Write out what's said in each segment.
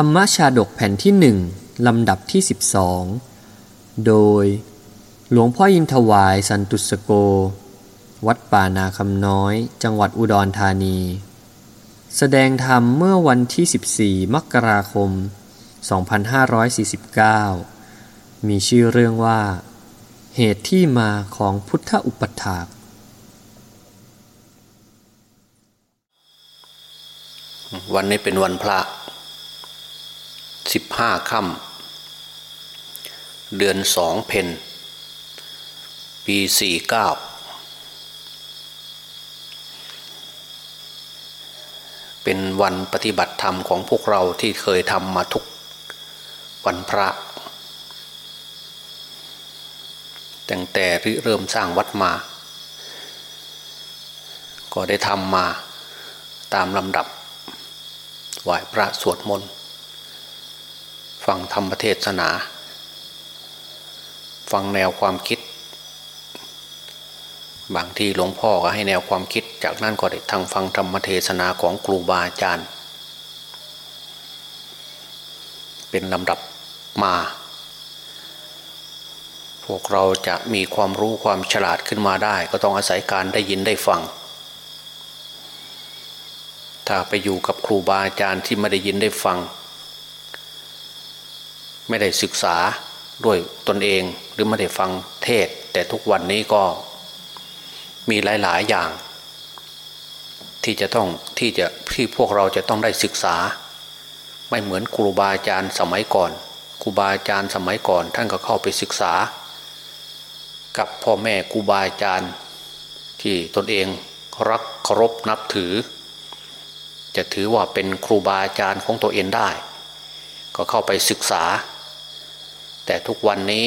ธรรมชาดกแผ่นที่หนึ่งลำดับที่ 12 โดยหลวงพ่ออินทวายสันตุสโก วัดป่านาคำน้อย จังหวัดอุดรธานี แสดงธรรมเมื่อวันที่ 14 มกราคม 2549 มีชื่อเรื่องว่า เหตุที่มาของพุทธอุปถากวันนี้เป็นวันพระ สิบห้าค่ำเดือนสองเพนปีสี่เก้าเป็นวันปฏิบัติธรรมของพวกเราที่เคยทำมาทุกวันพระตั้งแต่ริเริ่มสร้างวัดมา ก็ได้ทำมาตามลำดับไหว้พระสวดมนต์ ฟังธรรมเทศนา ฟังแนวความคิด บางที่หลวงพ่อก็ให้แนวความคิด จากนั้นก็ได้ทางฟังธรรมเทศนาของครูบาอาจารย์ เป็นลำดับมา พวกเราจะมีความรู้ความฉลาดขึ้นมาได้ ก็ต้องอาศัยการได้ยินได้ฟังถ้าไปอยู่กับครูบาอาจารย์ที่ไม่ได้ยินได้ฟัง ไม่ได้ศึกษาด้วยตนเองหรือไม่ได้ฟังเทศ แต่ทุกวันนี้ก็มีหลาย ๆ อย่าง ที่จะต้องที่จะที่พวกเราจะต้องได้ศึกษา ไม่เหมือนครูบาอาจารย์สมัยก่อนครูบาอาจารย์สมัยก่อน ท่านก็เข้าไปศึกษา กับพ่อแม่ครูบาอาจารย์ ที่ตนเองรักเคารพนับถือ จะถือว่าเป็นครูบาอาจารย์ของตัวเองได้ ก็เข้าไปศึกษา แต่ทุกวันนี้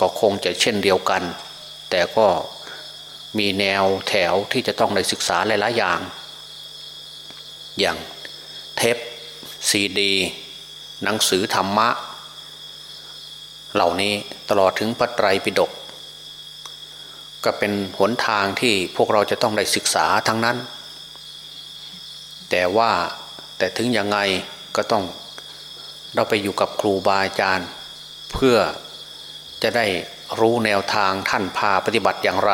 ก็คงจะเช่นเดียวกัน แต่ก็มีแนวแถวที่จะต้องได้ศึกษาหลายๆอย่าง อย่างเทปซีดี หนังสือธรรมะ เหล่านี้ตลอดถึงพระไตรปิฎกก็เป็นหนทางที่พวกเราจะต้องได้ศึกษาทั้งนั้น แต่ว่าแต่ถึงยังไงก็ต้องเราไปอยู่กับครูบาอาจารย์ เพื่อจะได้รู้แนวทางท่านพาปฏิบัติอย่างไร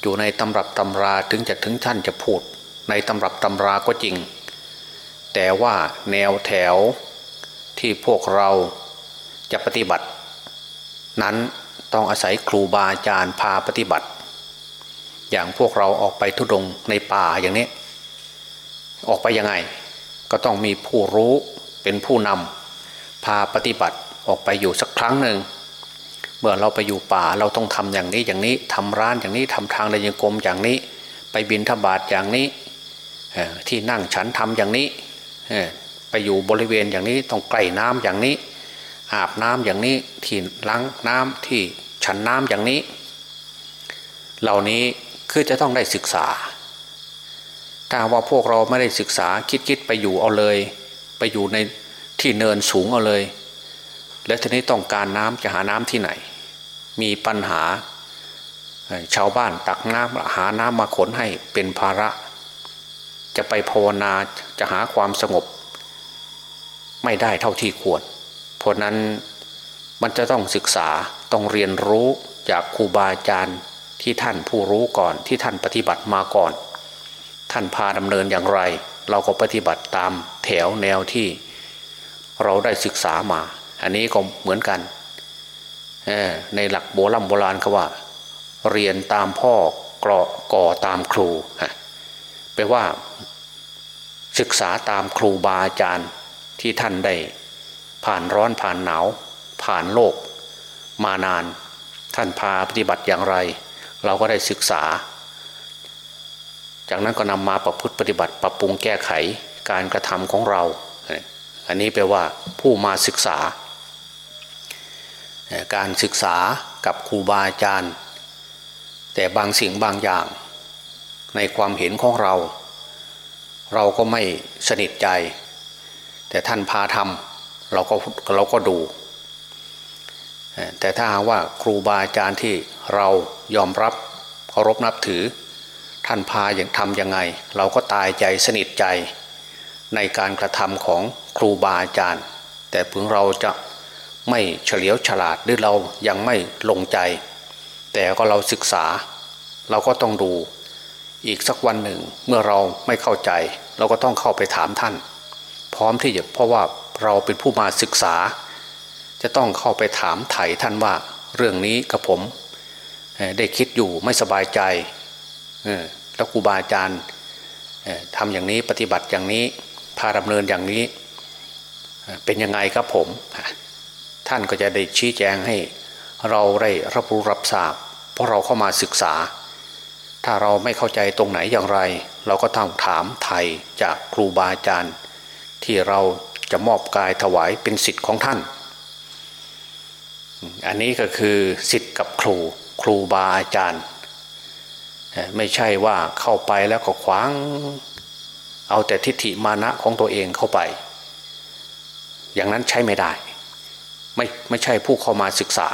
อยู่ในตำรับตำราถึงจะถึงท่านจะพูด ในตำรับตำราก็จริง แต่ว่าแนวแถวที่พวกเราจะปฏิบัติ นั้นต้องอาศัยครูบาอาจารย์พาปฏิบัติ อย่างพวกเราออกไปทุดงในป่าอย่างนี้ ออกไปยังไง ก็ต้องมีผู้รู้เป็นผู้นำพาปฏิบัติ ออกไปอยู่สักครั้งหนึ่งเมื่อเราไปอยู่ป่าเราต้องทำอย่างนี้อย่างนี้ทำร้านอย่างนี้ทำทางเดินยังกรมอย่างนี้ ไปบินทบาทอย่างนี้ที่นั่งฉันทำอย่างนี้ไปอยู่บริเวณอย่างนี้ต้องใกล้น้ำอย่างนี้ อาบน้ำอย่างนี้ที่ล้างน้ำที่ฉันน้ำอย่างนี้ เหล่านี้คือจะต้องได้ศึกษา ถ้าว่าพวกเราไม่ได้ศึกษาคิดคิดไปอยู่เอาเลย ไปอยู่ในที่เนินสูงเอาเลย แล้วทีนี้ต้องการน้ำจะหาน้ำที่ไหน มีปัญหาชาวบ้านตักน้ำหาน้ำมาขนให้เป็นภาระ จะไปภาวนาจะหาความสงบ ไม่ได้เท่าที่ควร เพราะนั้นมันจะต้องศึกษาต้องเรียนรู้จากครูบาอาจารย์ที่ท่านผู้รู้ก่อนที่ท่านปฏิบัติมาก่อน ท่านพาดำเนินอย่างไร เราก็ปฏิบัติตามแถวแนวที่เราได้ศึกษามา อันนี้ก็เหมือนกัน ในหลักโบราณโบราณเขาว่า เรียนตามพ่อกรอก่อตามครูแปลว่าศึกษาตามครูบาอาจารย์ที่ท่านได้ ผ่านร้อนผ่านหนาว ผ่านโลก มานาน ท่านพาปฏิบัติอย่างไร เราก็ได้ศึกษา จากนั้นก็นำมาประพฤติปฏิบัติ ปรับปรุงแก้ไขการกระทำของเรา อันนี้แปลว่าผู้มาศึกษา การศึกษากับครูบาอาจารย์ แต่บางสิ่งบางอย่าง ในความเห็นของเรา เราก็ไม่สนิทใจ แต่ท่านพาทำเราก็เราก็ดู แต่ถ้าหากว่าครูบาอาจารย์ที่เรายอมรับเคารพนับถือ ท่านพาอย่างทำยังไง เราก็ตายใจสนิทใจในการกระทำของครูบาอาจารย์ แต่เพื่อเราจะ ไม่เฉลียวฉลาดหรือเรายังไม่ลงใจ แต่ก็เราศึกษา เราก็ต้องดูอีกสักวันหนึ่งเมื่อเราไม่เข้าใจ เราก็ต้องเข้าไปถามท่าน พร้อมที่จะเพราะว่าเราเป็นผู้มาศึกษา จะต้องเข้าไปถามไถ่ท่านว่าเรื่องนี้กับผมได้คิดอยู่ไม่สบายใจแล้วครูบาอาจารย์ทำอย่างนี้ปฏิบัติอย่างนี้พาดำเนินอย่างนี้ เป็นยังไงครับผม ท่านก็จะได้ชี้แจงให้เราได้รับรู้รับทราบ เพราะเราเข้ามาศึกษา ถ้าเราไม่เข้าใจตรงไหนอย่างไร เราก็ต้องถามไทยจากครูบาอาจารย์ ที่เราจะมอบกายถวายเป็นสิทธิ์ของท่าน อันนี้ก็คือสิทธิ์กับครูครูบาอาจารย์ ไม่ใช่ว่าเข้าไปแล้วก็ขวาง เอาแต่ทิฏฐิมานะของตัวเองเข้าไป อย่างนั้นใช้ไม่ได้ ไม่ไม่ใช่ผู้เข้ามาศึกษา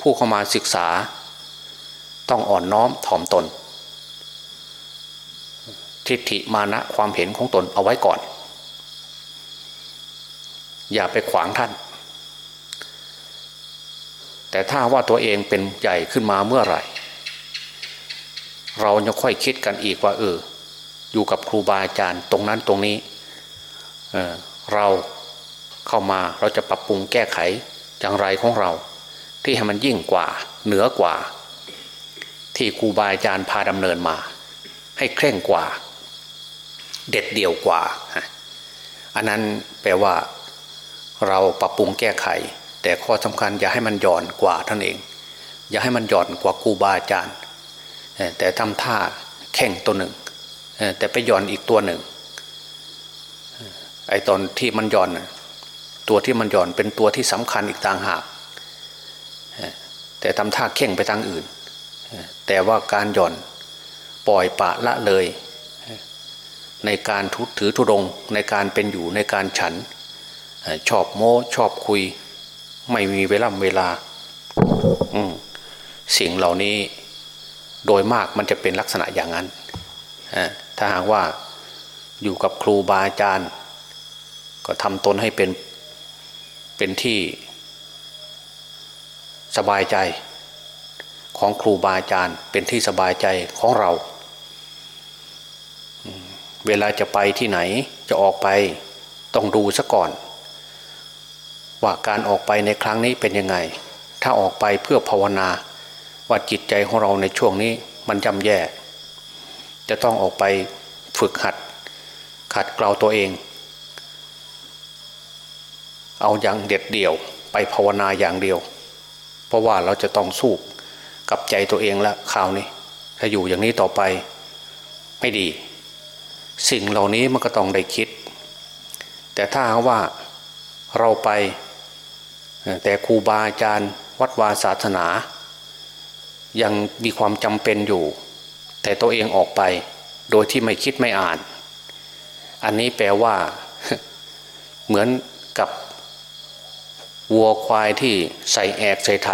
ผู้เข้ามาศึกษา ต้องอ่อนน้อมถ่อมตน ทิฏฐิมานะความเห็นของตนเอาไว้ก่อน อย่าไปขวางท่าน แต่ถ้าว่าตัวเองเป็นใหญ่ขึ้นมาเมื่อไหร่ เราจะค่อยคิดกันอีกว่าเอออยู่กับครูบาอาจารย์ตรงนั้นตรงนี้เเรา เข้ามาเราจะปรับปรุงแก้ไขอย่างไรของเรา ที่ให้มันยิ่งกว่าเหนือกว่า ที่ครูบาอาจารย์พาดำเนินมา ให้เคร่งกว่า เด็ดเดี่ยวกว่า อันนั้นแปลว่าเราปรับปรุงแก้ไข แต่ข้อสำคัญอย่าให้มันหย่อนกว่าท่านเอง อย่าให้มันหย่อนกว่าครูบาอาจารย์ แต่ทำท่าแข่งตัวหนึ่ง แต่ไปหย่อนอีกตัวหนึ่งไอ้ตอนที่มันหย่อน ตัวที่มันหย่อนเป็นตัวที่สำคัญอีกต่างหาก แต่ทำท่าเข่งไปทางอื่น แต่ว่าการหย่อนปล่อยปะละเลย ในการทุถือทุรงในการเป็นอยู่ในการฉัน ชอบโม้ชอบคุย ไม่มีเวลาเวลาสิ่งเหล่านี้โดยมากมันจะเป็นลักษณะอย่างนั้น ถ้าหากว่าอยู่กับครูบาอาจารย์ ก็ทำตนให้เป็น เป็นที่สบายใจของครูบาอาจารย์เป็นที่สบายใจของเรา เวลาจะไปที่ไหนจะออกไปต้องดูซะก่อน ว่าการออกไปในครั้งนี้เป็นยังไง ถ้าออกไปเพื่อภาวนาว่าจิตใจของเราในช่วงนี้มันจำแย่ จะต้องออกไปฝึกหัดขัดเกลาตัวเอง เอาอย่างเด็ดเดี่ยว ไปภาวนาอย่างเดียว เพราะว่าเราจะต้องสู้กับใจตัวเองแล้วคราวนี้ ถ้าอยู่อย่างนี้ต่อไปไม่ดี สิ่งเหล่านี้มันก็ต้องได้คิด แต่ถ้าว่าเราไปแต่ครูบาอาจารย์วัดวาศาสนา ยังมีความจำเป็นอยู่ แต่ตัวเองออกไป โดยที่ไม่คิดไม่อ่าน อันนี้แปลว่า เหมือนกับ วัวควายที่ใส่แอกใส่ไถ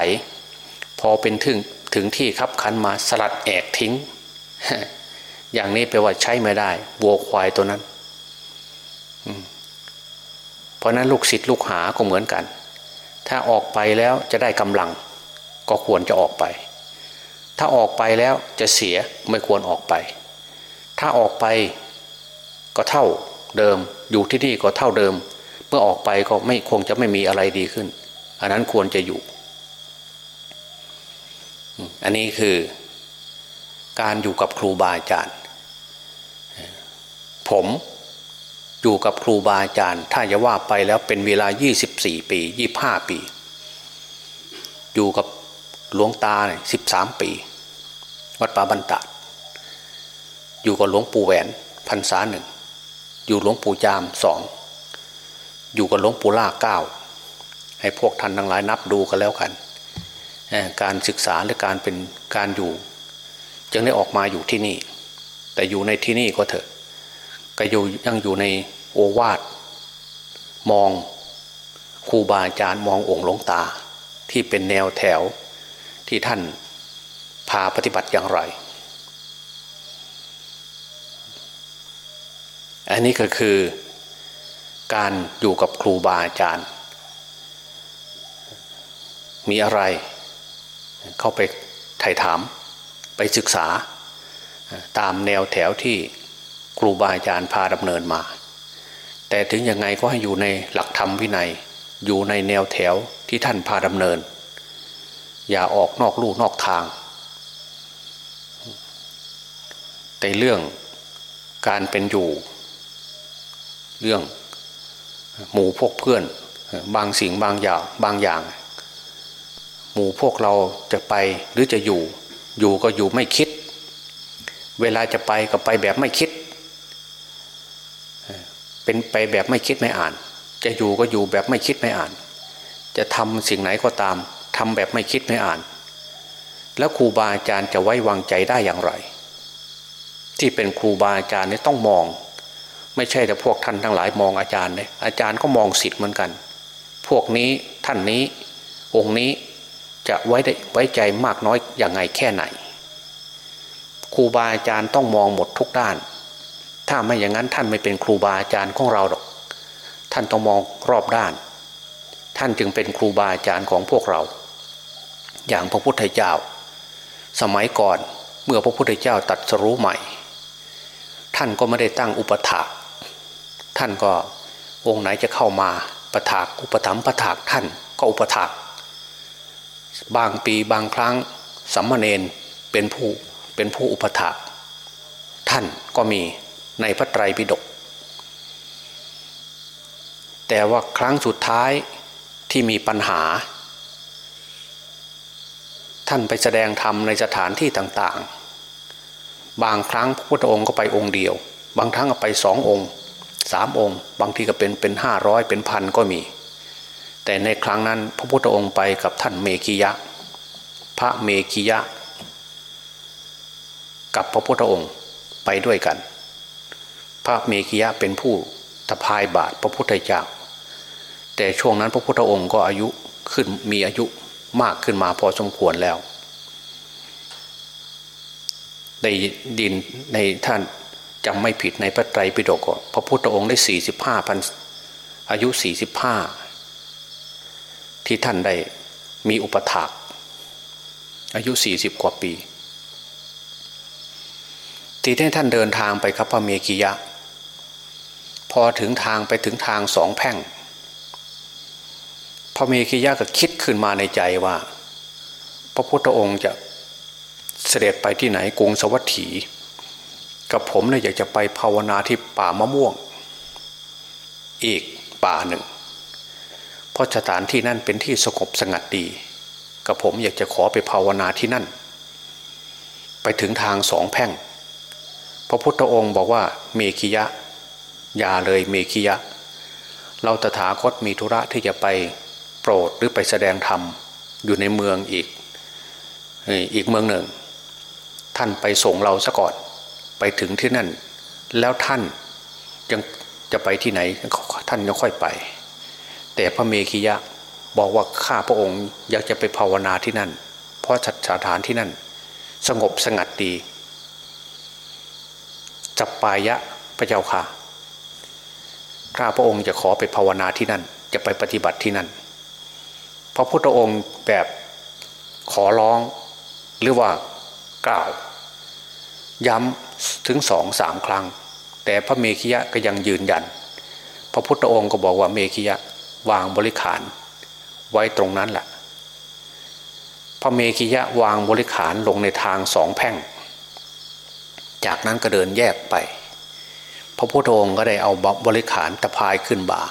พอเป็นถึงถึงที่ครับคันมาสลัดแอกทิ้ง อย่างนี้แปลว่าใช้ไม่ได้ วัวควายตัวนั้นเพราะนั้นลูกศิษย์ลูกหาก็เหมือนกัน ถ้าออกไปแล้วจะได้กำลัง ก็ควรจะออกไป ถ้าออกไปแล้วจะเสียไม่ควรออกไป ถ้าออกไปก็เท่าเดิม อยู่ที่นี่ก็เท่าเดิม เมื่อออกไปก็ไม่คงจะไม่มีอะไรดีขึ้น อันนั้นควรจะอยู่ อันนี้คือการอยู่กับครูบาอาจารย์ ผมอยู่กับครูบาอาจารย์ ถ้าจะว่าไปแล้วเป็นเวลา 24 ปี 25 ปี อยู่กับหลวงตาเนี่ย13ปี วัดป่าบรรดาอยู่กับหลวงปู่แหวนพรรษาหนึ่ง อยู่หลวงปู่จามสอง อยู่กับหลวงปู่ล่าเก้าให้พวกท่านทั้งหลายนับดูกันแล้วกันการศึกษาและการเป็นการอยู่ จึงได้ออกมาอยู่ที่นี่ แต่อยู่ในที่นี่ก็เถอะ ก็อยู่ยังอยู่ในโอวาทมองครูบาอาจารย์มององค์หลวงตา ที่เป็นแนวแถวที่ท่านพาปฏิบัติอย่างไร อันนี้ก็คือ การอยู่กับครูบาอาจารย์ มีอะไร เข้าไปไถ่ถามไปศึกษา ตามแนวแถวที่ครูบาอาจารย์พาดำเนินมา แต่ถึงยังไงก็ให้อยู่ในหลักธรรมวินัย อยู่ในแนวแถวที่ท่านพาดำเนิน อย่าออกนอกลู่นอกทาง แต่เรื่องการเป็นอยู่ เรื่อง หมู่พวกเพื่อน บางสิ่งบางอย่างบางอย่าง หมู่พวกเราจะไปหรือจะอยู่ อยู่ก็อยู่ไม่คิด เวลาจะไปก็ไปแบบไม่คิด เป็นไปแบบไม่คิดไม่อ่าน จะอยู่ก็อยู่แบบไม่คิดไม่อ่าน จะทำสิ่งไหนก็ตามทำแบบไม่คิดไม่อ่าน แล้วครูบาอาจารย์จะไว้วางใจได้อย่างไร ที่เป็นครูบาอาจารย์นี่ต้องมอง ไม่ใช่แต่พวกท่านทั้งหลายมองอาจารย์เลยอาจารย์ก็มองสิทธิ์เหมือนกัน พวกนี้ท่านนี้องค์นี้จะไว้ได้ไว้ใจมากน้อยอย่างไงแค่ไหนครูบาอาจารย์ต้องมองหมดทุกด้าน ถ้าไม่อย่างนั้นท่านไม่เป็นครูบาอาจารย์ของเราหรอก ท่านต้องมองรอบด้าน ท่านจึงเป็นครูบาอาจารย์ของพวกเรา อย่างพระพุทธเจ้า สมัยก่อนเมื่อพระพุทธเจ้าตัดสรู้ใหม่ ท่านก็ไม่ได้ตั้งอุปถาก ท่านก็องค์ไหนจะเข้ามาประถากอุปถัมภ์ประถากท่านก็อุปถากบางปีบางครั้งสัมมาเนนเป็นผู้เป็นผู้อุปถากท่านก็มีในพระไตรปิฎกแต่ว่าครั้งสุดท้ายที่มีปัญหา ท่านไปแสดงธรรมในสถานที่ต่างๆ บางครั้งพระพุทธองค์ก็ไปองค์เดียว บางครั้งก็ไปสององค์ สามองค์ บางทีก็เป็นเป็นห้าร้อยเป็นพันก็มี แต่ในครั้งนั้นพระพุทธองค์ไปกับท่านเมกิยะ พระเมกิยะ กับพระพุทธองค์ไปด้วยกัน พระเมกิยะเป็นผู้ตะพายบาทพระพุทธเจ้า แต่ช่วงนั้นพระพุทธองค์ก็อายุขึ้นมีอายุมากขึ้นมาพอสมควรแล้วในดินในท่าน จำไม่ผิดในพระไตรปิฎกพระพุทธองค์ได้สี่สิบห้าพันอายุสี่สิบห้าที่ท่านได้มีอุปถาก อายุสี่สิบกว่าปี ที่ได้ท่านเดินทางไปครับพระเมกิยะ พอถึงทางไปถึงทางสองแพ่ง พระเมกิยะก็คิดขึ้นมาในใจว่า พระพุทธองค์จะเสด็จไปที่ไหนกรุงสวัสถี กับผมเนี่ยอยากจะไปภาวนาที่ป่ามะม่วง อีกป่าหนึ่ง เพราะสถานที่นั่นเป็นที่สงบสงัดดี กับผมอยากจะขอไปภาวนาที่นั่น ไปถึงทางสองแพ่ง พระพุทธองค์บอกว่าเมขิยะ อย่าเลยเมขิยะ เราตถาคตมีธุระที่จะไปโปรดหรือไปแสดงธรรมอยู่ในเมืองอีกอีกเมืองหนึ่ง ท่านไปส่งเราซะก่อน ไปถึงที่นั่น แล้วท่านยังจะไปที่ไหนท่านยังค่อยไป แต่พระเมขิยะบอกว่าข้าพระองค์อยากจะไปภาวนาที่นั่น เพราะสถานที่นั่น สงบสงัดดีจับปายะพระเจ้าค่ะ ข้าพระองค์จะขอไปภาวนาที่นั่น จะไปปฏิบัติที่นั่น พระพุทธองค์แบบขอร้องหรือว่ากล่าว ย้ำถึงสองสามครั้ง แต่พระเมขิยะก็ยังยืนยัน พระพุทธองค์ก็บอกว่าเมขิยะวางบริขารไว้ตรงนั้นแหละพระเมขิยะวางบริขารลงในทางสองแพ่ง จากนั้นก็เดินแยกไป พระพุทธองค์ก็ได้เอาบริขารตะพายขึ้นบ่า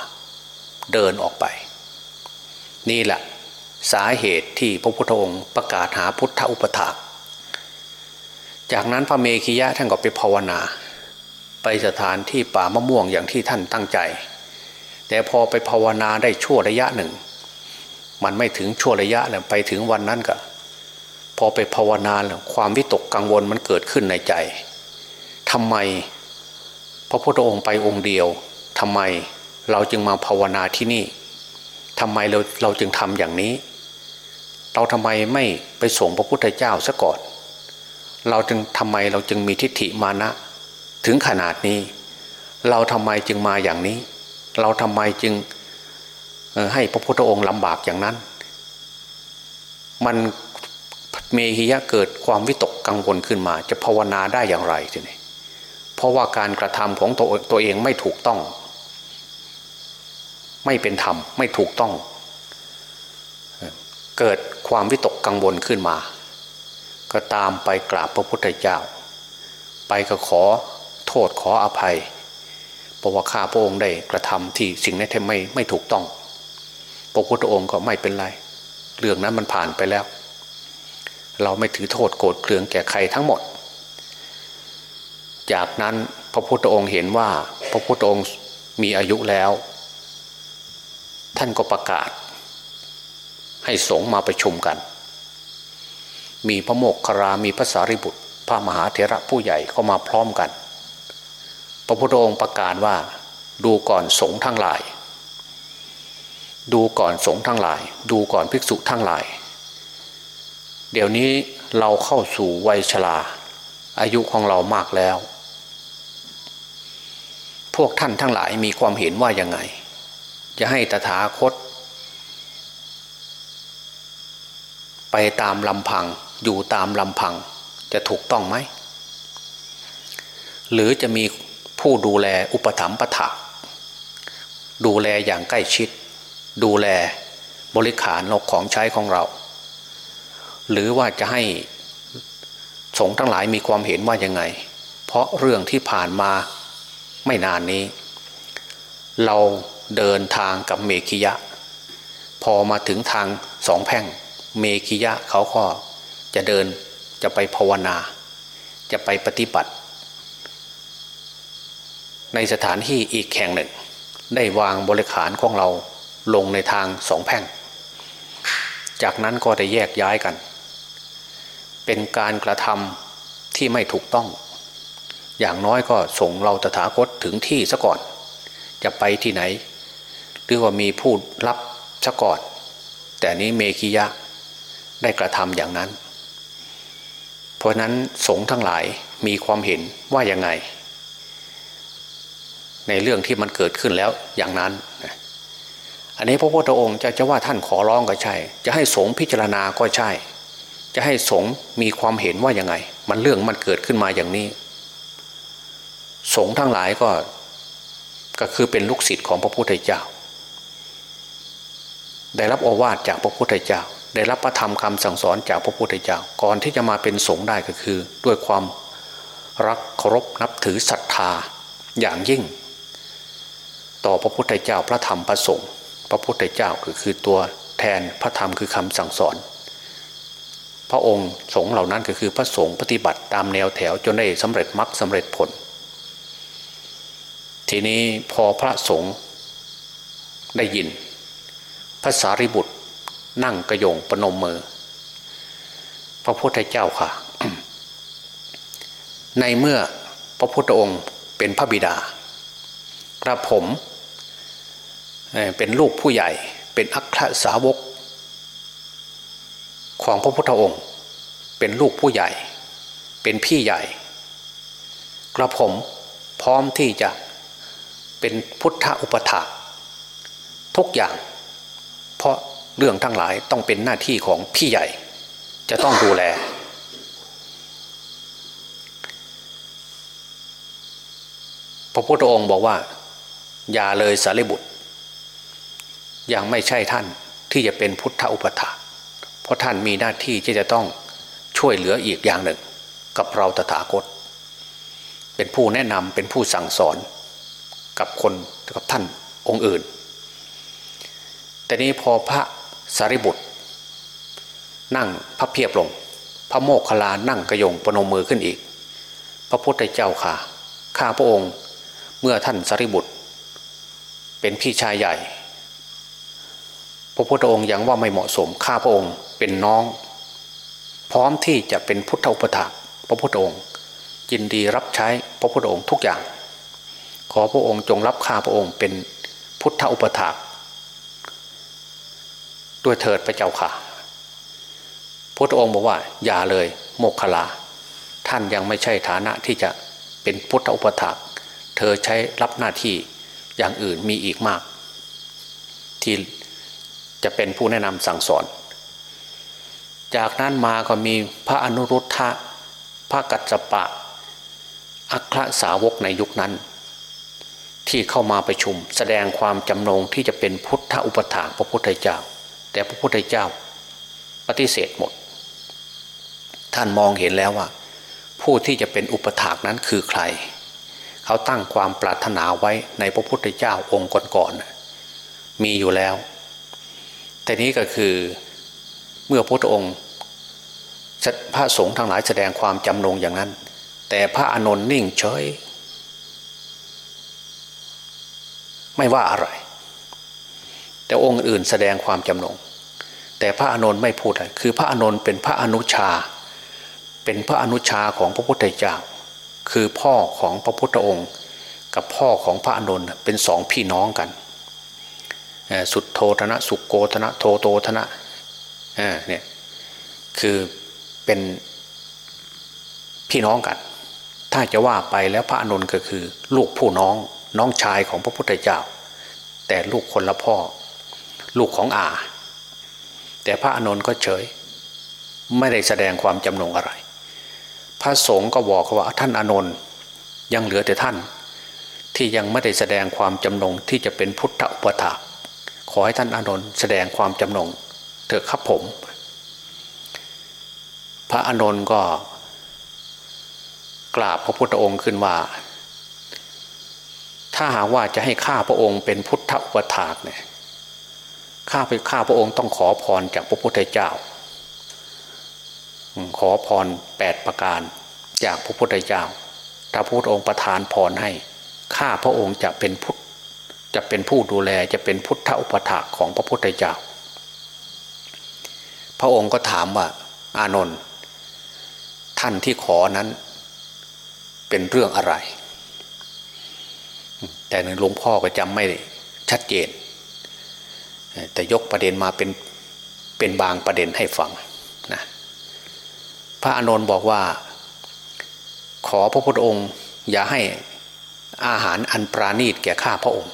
เดินออกไป นี่แหละสาเหตุที่พระพุทธองค์ประกาศหาพุทธอุปถาก จากนั้นพระเมขิยะท่านก็ไปภาวนา ไปสถานที่ป่ามะม่วงอย่างที่ท่านตั้งใจ แต่พอไปภาวนาได้ชั่วระยะหนึ่ง มันไม่ถึงชั่วระยะเลยไปถึงวันนั้นก็ พอไปภาวนาแล้วความวิตกกังวลมันเกิดขึ้นในใจทำไม พระพุทธองค์ไปองค์เดียวทำไมเราจึงมาภาวนาที่นี่ทำไมเราเราจึงทำอย่างนี้ เราทำไมไม่ไปส่งพระพุทธเจ้าซะก่อน เราจึงทำไมเราจึงมีทิฏฐิมานะ ถึงขนาดนี้ เราทำไมจึงมาอย่างนี้ เราทำไมจึงให้พระพุทธองค์ลำบากอย่างนั้น มันเมหิยะเกิดความวิตกกังวลขึ้นมา จะภาวนาได้อย่างไรทีนี้เพราะว่าการกระทำของตัวตัวเองไม่ถูกต้อง ไม่เป็นธรรมไม่ถูกต้อง เกิดความวิตกกังวลขึ้นมา ก็ตามไปกราบพระพุทธเจ้า ไปก็ขอโทษขออภัยเพราะว่าข้าพระองค์ได้กระทำที่สิ่งนั้นไม่ไม่ถูกต้อง พระพุทธองค์ก็ไม่เป็นไร เรื่องนั้นมันผ่านไปแล้ว เราไม่ถือโทษโกรธเคืองแก่ใครทั้งหมด จากนั้นพระพุทธองค์เห็นว่าพระพุทธองค์มีอายุแล้ว ท่านก็ประกาศ ให้สงมาประชุมกัน มีพระโมกขรามีพระสารีบุตร พระมหาเถระผู้ใหญ่เข้ามาพร้อมกัน พระพุทธองค์ประกาศว่า ดูก่อนสงฆ์ทั้งหลาย ดูก่อนสงฆ์ทั้งหลาย ดูก่อนภิกษุทั้งหลาย เดี๋ยวนี้เราเข้าสู่วัยชราอายุของเรามากแล้ว พวกท่านทั้งหลายมีความเห็นว่ายังไง จะให้ตถาคต ไปตามลำพัง อยู่ตามลำพังจะถูกต้องไหม หรือจะมีผู้ดูแลอุปถัมภะถาดูแลอย่างใกล้ชิด ดูแลบริขารนกของใช้ของเรา หรือว่าจะให้สงฆ์ทั้งหลายมีความเห็นว่ายังไง เพราะเรื่องที่ผ่านมาไม่นานนี้ เราเดินทางกับเมกิยะ พอมาถึงทางสองแพ่ง เมกิยะเขาก็ จะเดินจะไปภาวนา จะไปปฏิบัติ ในสถานที่อีกแห่งหนึ่ง ได้วางบริขารของเราลงในทางสองแพ่ง จากนั้นก็ได้แยกย้ายกัน เป็นการกระทำที่ไม่ถูกต้อง อย่างน้อยก็ส่งเราตถาคตถึงที่ซะก่อน จะไปที่ไหน หรือว่ามีผู้รับซะก่อน แต่นี้เมกิยะได้กระทำอย่างนั้น เพราะนั้นสงฆ์ทั้งหลายมีความเห็นว่ายังไง ในเรื่องที่มันเกิดขึ้นแล้วอย่างนั้น อันนี้พระพุทธองค์จะจะว่าท่านขอร้องก็ใช่ จะให้สงพิจารณาก็ใช่ จะให้สงมีความเห็นว่ายังไง มันเรื่องมันเกิดขึ้นมาอย่างนี้ สงทั้งหลายก็ก็คือเป็นลูกศิษย์ของพระพุทธเจ้า ได้รับโอวาทจากพระพุทธเจ้า ได้รับพระธรรมคำสั่งสอนจากพระพุทธเจ้าก่อนที่จะมาเป็นสงฆ์ได้ก็คือ ด้วยความรักเคารพนับถือศรัทธาอย่างยิ่ง ต่อพระพุทธเจ้าพระธรรมพระสงฆ์พระพุทธเจ้าก็คือตัวแทนพระธรรมคือคำสั่งสอน พระองค์สงฆ์เหล่านั้นก็คือพระสงฆ์ปฏิบัติตามแนวแถวจนได้สำเร็จมรรคสาเร็จผล ทีนี้พอพระสงฆ์ได้ยินพระสารีบุตร นั่งกระยงปนมมือ พระพุทธเจ้าค่ะ ในเมื่อพระพุทธองค์เป็นพระบิดากระผมเป็นลูกผู้ใหญ่เป็นอัครสาวก ของพระพุทธองค์ เป็นลูกผู้ใหญ่ เป็นพี่ใหญ่ กระผมพร้อมที่จะเป็นพุทธอุปถาทุกอย่าง เพราะ เรื่องทั้งหลายต้องเป็นหน้าที่ของพี่ใหญ่ จะต้องดูแล พระพุทธองค์บอกว่า อย่าเลยสารีบุตร ยังไม่ใช่ท่านที่จะเป็นพุทธอุปถาเพราะท่านมีหน้าที่ที่จะต้องช่วยเหลืออีกอย่างหนึ่ง กับเราตถาคต เป็นผู้แนะนำเป็นผู้สั่งสอนกับคนกับท่านองค์อื่น แต่นี้พอพระ สารีบุตร นั่งพระเพียบลง พระโมกขลานั่งกระยงปนมมือขึ้นอีก พระพุทธเจ้าค่ะ ข้าพระองค์เมื่อท่านสารีบุตร เป็นพี่ชายใหญ่ พระพุทธองค์ยังว่าไม่เหมาะสมข้าพระองค์เป็นน้อง พร้อมที่จะเป็นพุทธอุปถาพระพุทธองค์ยินดีรับใช้พระพุทธองค์ทุกอย่าง ขอพระองค์จงรับข้าพระองค์เป็นพุทธอุปถา ด้วยเถิดพระเจ้าค่ะพุทธองค์บอกว่า อย่าเลยโมกขลา ท่านยังไม่ใช่ฐานะที่จะเป็นพุทธอุปถาเธอใช้รับหน้าที่อย่างอื่นมีอีกมาก ที่จะเป็นผู้แนะนำสั่งสอน จากนั้นมาก็มีพระอนุรุทธะพระกัจจปะ อัครสาวกในยุคนั้น ที่เข้ามาประชุมแสดงความจำนงที่จะเป็นพุทธอุปถากพระพุทธเจ้า แต่พระพุทธเจ้าปฏิเสธหมด ท่านมองเห็นแล้วว่า ผู้ที่จะเป็นอุปถากนั้นคือใคร เขาตั้งความปรารถนาไว้ในพระพุทธเจ้าองค์ก่อนๆมีอยู่แล้ว แต่นี้ก็คือเมื่อพระองค์พระสงฆ์ทั้งหลายแสดงความจำนงอย่างนั้น แต่พระอานนท์นิ่งเฉยไม่ว่าอะไร แต่องค์อื่นแสดงความจำนง แต่พระอานนท์ไม่พูดอะไรคือพระอานนท์เป็นพระอนุชา เป็นพระอนุชาของพระพุทธเจ้า คือพ่อของพระพุทธองค์ กับพ่อของพระอานนท์เป็นสองพี่น้องกัน สุดโทธนะ สุโกธนะโทโตธนะเนี่ยคือเป็นพี่น้องกัน ถ้าจะว่าไปแล้วพระอนุนก็คือ ลูกผู้น้องน้องชายของพระพุทธเจ้า แต่ลูกคนละพ่อ ลูกของอา แต่พระอนุนก็เฉย ไม่ได้แสดงความจำนงอะไร พระสงฆ์ก็บอกว่าท่านอนุนยังเหลือแต่ท่าน ที่ยังไม่ได้แสดงความจำนงที่จะเป็นพุทธอุปถาขอให้ท่านอนุนแสดงความจำนงเถอะครับผม พระอนนท์ก็กราบพระพุทธองค์ขึ้นว่า ถ้าหากว่าจะให้ข้าพระองค์เป็นพุทธอุปถากเนี่ย ข้าไปข้าพระองค์ต้องขอพรจากพระพุทธเจ้า ขอพรแปดประการจากพระพุทธเจ้า ถ้าพระพุทธองค์ประทานพรให้ ข้าพระองค์จะเป็นพุทธจะเป็นผู้ดูแลจะเป็นพุทธอุปถาของพระพุทธเจ้า พระองค์ก็ถามว่า อานนท์ท่านที่ขอนั้น เป็นเรื่องอะไร แต่หลวงพ่อก็จำไม่ชัดเจน แต่ยกประเด็นมาเป็นเป็นบางประเด็นให้ฟังนะพระอานนท์บอกว่า ขอพระพุทธองค์ อย่าให้อาหารอันปราณีตแก่ข้าพระองค์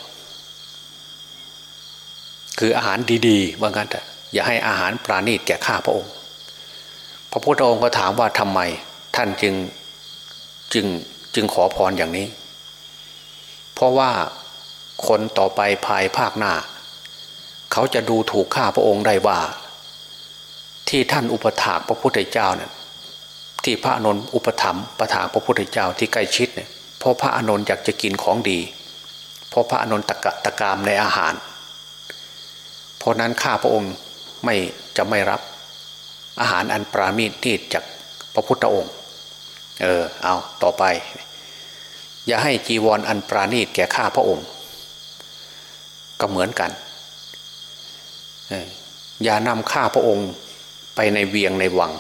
คืออาหารดีๆว่างั้นเถอะอย่าให้อาหารปราณีตแก่ข้าพระองค์ พระพุทธองค์ก็ถามว่าทำไมท่านจึงจึงจึงขอพรอย่างนี้ เพราะว่าคนต่อไปภายภาคหน้า เขาจะดูถูกข้าพระองค์ได้ว่า ที่ท่านอุปถากพระพุทธเจ้าเนี่ยที่พระอนุนอุปถัมภ์ประถากพระพุทธเจ้าที่ใกล้ชิดเนี่ยเพราะพระอนุนอยากจะกินของดี เพราะพระอนุนตะกะตะกามในอาหาร เพราะนั้นข้าพระองค์ไม่จะไม่รับอาหารอันปราณีตจากพระพุทธองค์ เออเอาต่อไป อย่าให้จีวรออันปราณีตแก่ข้าพระองค์ ก็เหมือนกัน อย่านำข้าพระองค์ไปในเวียงในวัง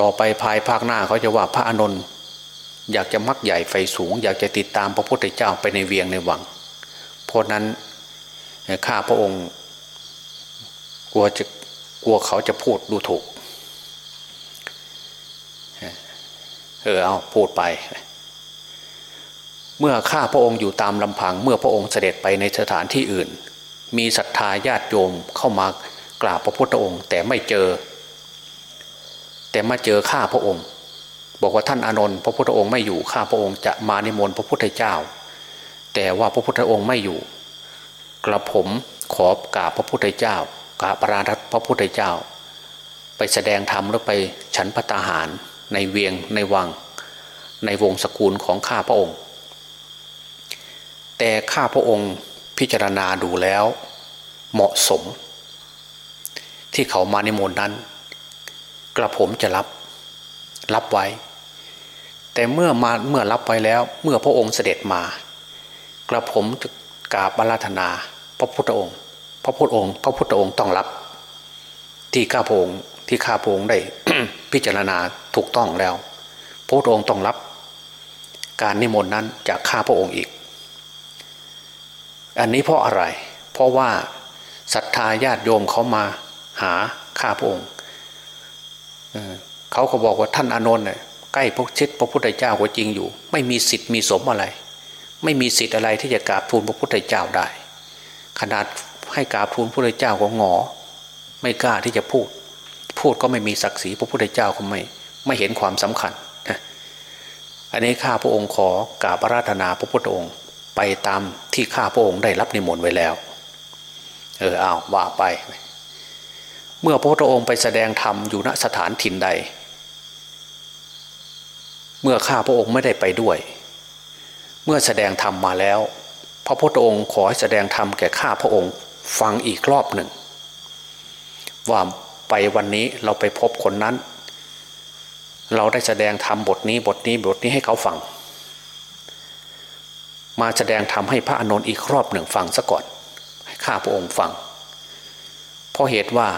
ต่อไปภายภาคหน้าเขาจะว่าพระอานนท์อยากจะมักใหญ่ไฟสูง อยากจะติดตามพระพุทธเจ้าไปในเวียงในวัง เพราะนั้นข้าพระองค์กลัวจะกลัวเขาจะพูดดูถูก เออเอาพูดไป เมื่อข้าพระองค์อยู่ตามลำพัง เมื่อพระองค์เสด็จไปในสถานที่อื่น มีศรัทธาญาติโยมเข้ามากราบพระพุทธองค์ แต่ไม่เจอ แต่มาเจอข้าพระองค์ บอกว่าท่านอานนท์พระพุทธองค์ไม่อยู่ข้าพระองค์จะมานิมนต์พระพุทธเจ้า แต่ว่าพระพุทธองค์ไม่อยู่ กระผมขอกราบพระพุทธเจ้ากราบปรารัตพระพุทธเจ้า ไปแสดงธรรมแล้วไปฉันพระตาหาร ในเวียงในวัง ในวงสกุลของข้าพระองค์ แต่ข้าพระองค์ พิจารณาดูแล้ว เหมาะสม ที่เขามาในมนนั้น กระผมจะรับ รับไว้ แต่เมื่อมาเมื่อรับไว้แล้ว เมื่อพระองค์เสด็จมา กระผมจะกราบอาราธนา พระพุทธองค์ พระพุทธองค์ พระพุทธองค์ต้องรับ ที่ข้าพงที่ข้าพงได้พิจารณาถูกต้องแล้ว พระพุทธองค์ต้องรับ การนิมนต์นั้นจากข้าพระองค์อีก อันนี้เพราะอะไร เพราะว่าศรัทธาญาติโยมเขามาหาข้าพระองค์เขาก็บอกว่าท่านอนนท์เนี่ยใกล้พระชิดพระพุทธเจ้าก็จริงอยู่ ไม่มีสิทธิ์มีสมอะไร ไม่มีสิทธิ์อะไรที่จะกราบทูลพระพุทธเจ้าได้ ขนาดให้กราบทูลพระพุทธเจ้าก็งอ ไม่กล้าที่จะพูด พูดก็ไม่มีศักดิ์ศรีพระพุทธเจ้าก็ไม่ไม่เห็นความสำคัญอันนี้ข้าพระองค์ขอกราบอาราธนาพระพุทธองค์ ไปตามที่ข้าพระองค์ได้รับนิมนต์ไว้แล้ว เออเอาว่าไป เมื่อพระพุทธองค์ไปแสดงธรรมอยู่ณสถานถิ่นใด เมื่อข้าพระองค์ไม่ได้ไปด้วย เมื่อแสดงธรรมมาแล้ว พระพุทธองค์ขอให้แสดงธรรมแก่ข้าพระองค์ฟังอีกรอบหนึ่ง ว่าไปวันนี้เราไปพบคนนั้น เราได้แสดงธรรมบทนี้บทนี้บทนี้ให้เขาฟัง มาแสดงธรรมให้พระอานนท์อีกรอบหนึ่งฟังซะก่อนให้ข้าพระองค์ฟัง เพราะเหตุว่า